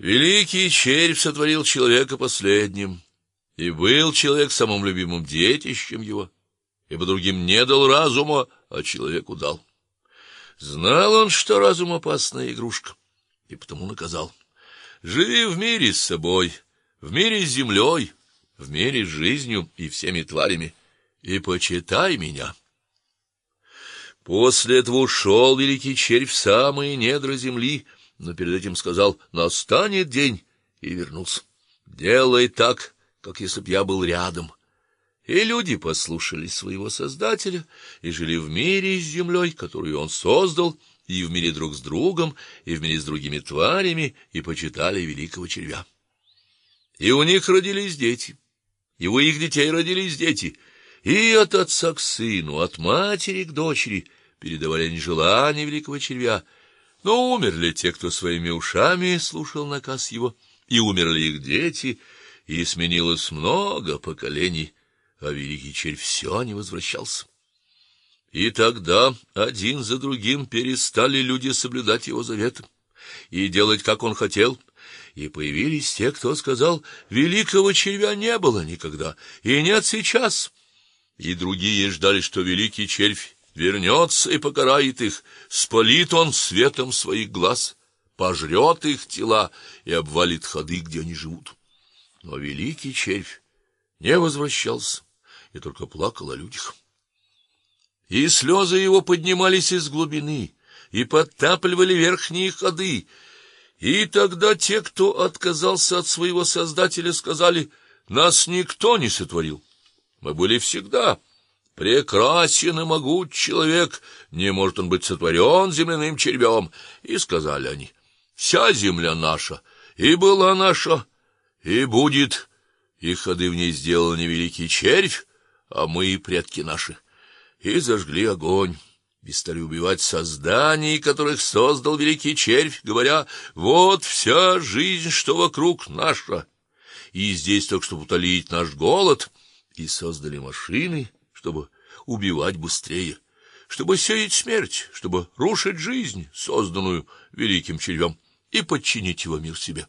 Великий червь сотворил человека последним, и был человек самым любимым детищем его, ибо другим не дал разума, а человеку дал. Знал он, что разум опасная игрушка, и потому наказал: живи в мире с собой, в мире с землей, в мире с жизнью и всеми тварями, и почитай меня. После этого ушел великий червь в самые недра земли но перед этим сказал: "Настанет день", и вернулся. "Делай так, как если б я был рядом". И люди послушали своего Создателя и жили в мире с землей, которую он создал, и в мире друг с другом, и в мире с другими тварями, и почитали великого червя. И у них родились дети, и у их детей родились дети, и от отца к сыну, от матери к дочери передавали они желания великого червя. Но умерли те, кто своими ушами слушал наказ его, и умерли их дети, и сменилось много поколений, а великий червь все не возвращался. И тогда один за другим перестали люди соблюдать его заветы и делать, как он хотел, и появились те, кто сказал: великого червя не было никогда и нет сейчас. И другие ждали, что великий червь вернется и покарает их, спалит он светом своих глаз, пожрет их тела и обвалит ходы, где они живут. Но великий червь не возвращался и только плакал о людях. И слезы его поднимались из глубины и подтапливали верхние ходы. И тогда те, кто отказался от своего Создателя, сказали: "Нас никто не сотворил. Мы были всегда Прекрасен и могуч человек, не может он быть сотворен земляным червем. И сказали они: вся земля наша, и была наша, и будет, и ходы в ней сделал не великий червь, а мы и предки наши. И зажгли огонь и стали убивать созданий, которых создал великий червь, говоря: вот вся жизнь, что вокруг наша. И здесь только чтобы утолить наш голод, и создали машины чтобы убивать быстрее, чтобы сеять смерть, чтобы рушить жизнь, созданную великим червем, и подчинить его мир себе.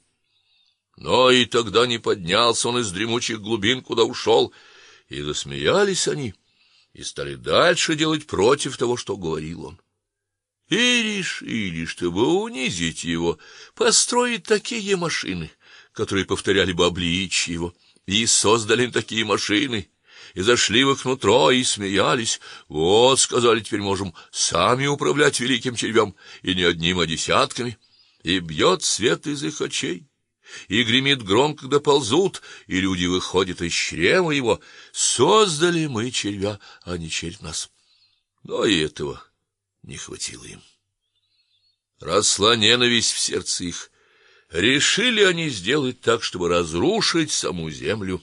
Но и тогда не поднялся он из дремучих глубин, куда ушел, и засмеялись они, и стали дальше делать против того, что говорил он. И решили, чтобы унизить его, построить такие машины, которые повторяли бы обличье его, и создали такие машины, и зашли в их нутро и смеялись. Вот, сказали, теперь можем сами управлять великим червем, и не одним, а десятками. И бьет свет из их очей, и гремит гром, когда ползут, и люди выходят из чрева его. Создали мы червя, а не червь нас. Но и этого не хватило им. Росла ненависть в сердце их. Решили они сделать так, чтобы разрушить саму землю,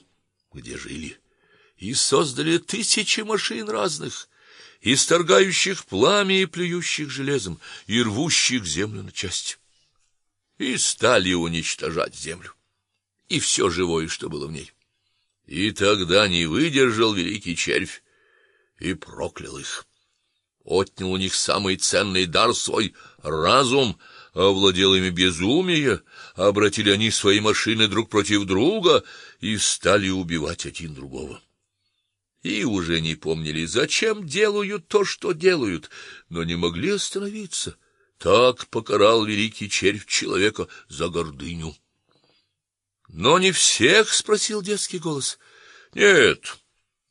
где жили и создали тысячи машин разных, исторгающих пламя и плюющих железом, и рвущих землю на части. И стали уничтожать землю и все живое, что было в ней. И тогда не выдержал великий червь и проклял их. Отнял у них самый ценный дар свой разум, овладел ими безумие, обратили они свои машины друг против друга и стали убивать один другого и уже не помнили, зачем делают то, что делают, но не могли остановиться. Так покарал великий червь человека за гордыню. Но не всех, спросил детский голос. Нет,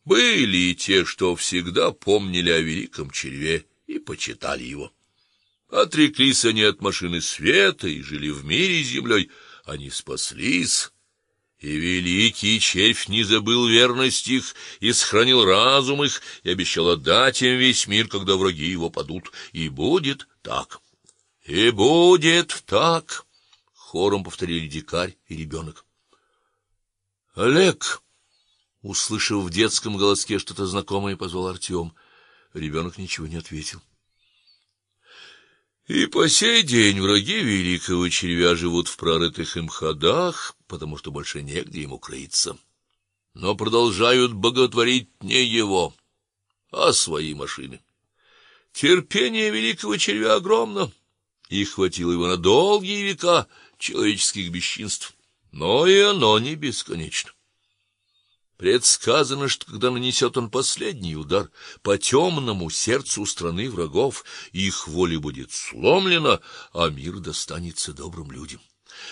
были и те, что всегда помнили о великом черве и почитали его. Отреклись они от машины света и жили в мире с землей, они спаслись и великий червь не забыл верность их и сохранил разум их и обещал отдать им весь мир, когда враги его падут, и будет так. И будет так, хором повторили дикарь и ребенок. Олег, услышав в детском голоске что-то знакомое, позвал Артем. Ребенок ничего не ответил. И по сей день враги великого червя живут в прорытых им ходах, потому что больше негде им укрыться. Но продолжают боготворить не его, а свои машины. Терпение великого червя огромно, и хватило его на долгие века человеческих бесчинств, но и оно не бесконечно. Предсказано, что когда нанесет он последний удар по темному сердцу страны врагов, их воля будет сломлена, а мир достанется добрым людям.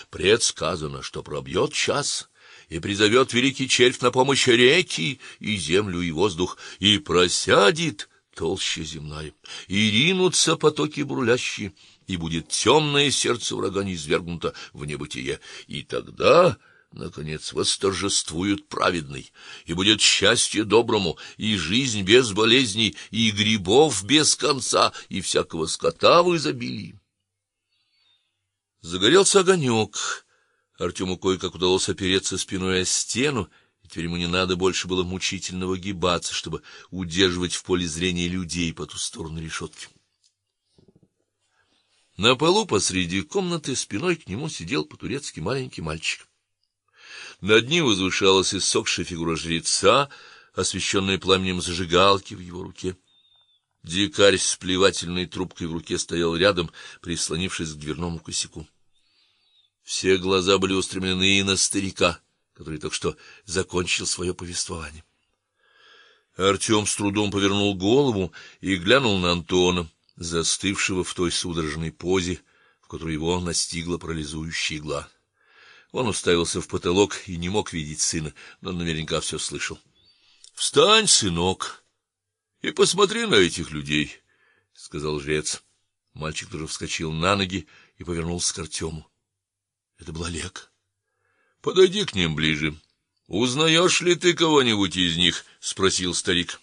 Предсказано, что пробьет час и призовет великий червь на помощь реки и землю и воздух и просядет толща земная, и ринутся потоки бурлящие, и будет темное сердце врага низвергнуто в небытие, и тогда наконец восторжествует праведный, и будет счастье доброму, и жизнь без болезней, и грибов без конца, и всякого скота в изобилии. Загорелся огонек. Артему кое-как удалось опереться спиной о стену, и теперь ему не надо больше было мучительно выгибаться, чтобы удерживать в поле зрения людей по ту сторону решетки. На полу посреди комнаты спиной к нему сидел по-турецки маленький мальчик. Над ним возвышалась иссохшая фигура жреца, освещенная пламенем зажигалки в его руке. Дикарь с плевательной трубкой в руке стоял рядом, прислонившись к дверному косяку. Все глаза были устремлены на старика, который только что закончил свое повествование. Артем с трудом повернул голову и глянул на Антона, застывшего в той судорожной позе, в которой его настигла парализующая игла. Он уставился в потолок и не мог видеть сына, но наверняка все слышал. "Встань, сынок, и посмотри на этих людей", сказал жрец. Мальчик тоже вскочил на ноги и повернулся к Артему. Это был Олег. Подойди к ним ближе. Узнаешь ли ты кого-нибудь из них? спросил старик.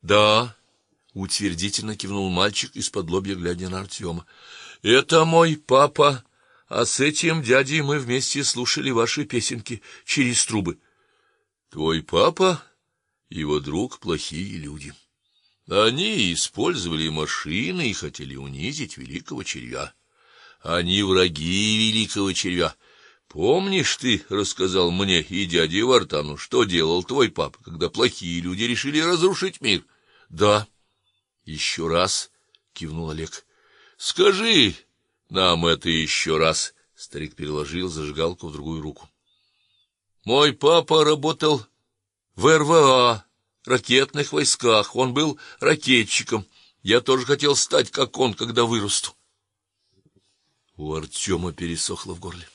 Да, утвердительно кивнул мальчик из-под лобья глядя на Артема. Это мой папа, а с этим дядей мы вместе слушали ваши песенки через трубы. Твой папа его друг плохие люди. Они использовали машины и хотели унизить великого червя. Они враги великого червя. Помнишь, ты рассказал мне и дяде Вартану, что делал твой папа, когда плохие люди решили разрушить мир? Да. Еще раз кивнул Олег. Скажи нам это еще раз. Старик переложил зажигалку в другую руку. Мой папа работал в РВА, ракетных войсках. Он был ракетчиком. Я тоже хотел стать как он, когда вырасту. У Артема пересохло в горле.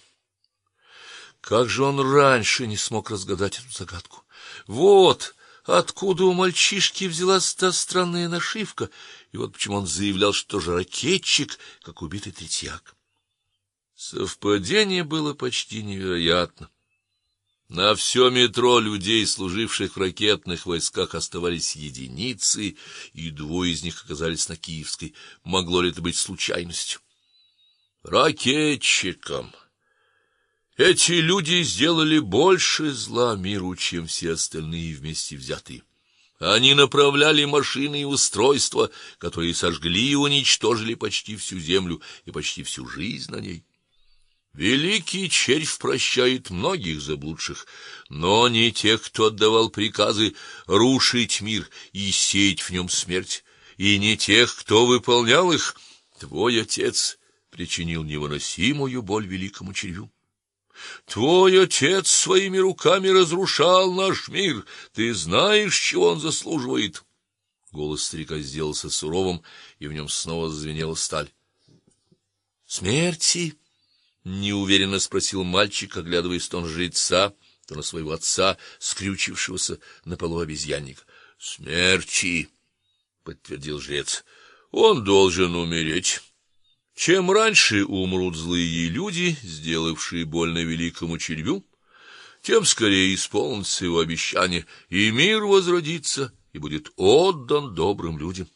Как же он раньше не смог разгадать эту загадку? Вот откуда у мальчишки взялась та странная нашивка, и вот почему он заявлял, что тоже ракетчик, как убитый третьяк. Совпадение было почти невероятно. На все метро людей, служивших в ракетных войсках, оставались единицы, и двое из них оказались на Киевской. Могло ли это быть случайностью? ракетчикам. Эти люди сделали больше зла миру, чем все остальные вместе взятые. Они направляли машины и устройства, которые сожгли и уничтожили почти всю землю и почти всю жизнь на ней. Великий червь прощает многих заблудших, но не тех, кто отдавал приказы рушить мир и сеять в нем смерть, и не тех, кто выполнял их. Твой отец причинил невыносимую боль великому червю. Твой отец своими руками разрушал наш мир. Ты знаешь, чего он заслуживает. Голос старика сделался суровым, и в нем снова зазвенела сталь. Смерти? неуверенно спросил мальчик, оглядываясь то на жреца, то на своего отца, скрючившегося на полу обезьянника. Смерти, подтвердил жрец. Он должен умереть. Чем раньше умрут злые люди, сделавшие больно великому червю, тем скорее исполнится его обещание, и мир возродится и будет отдан добрым людям.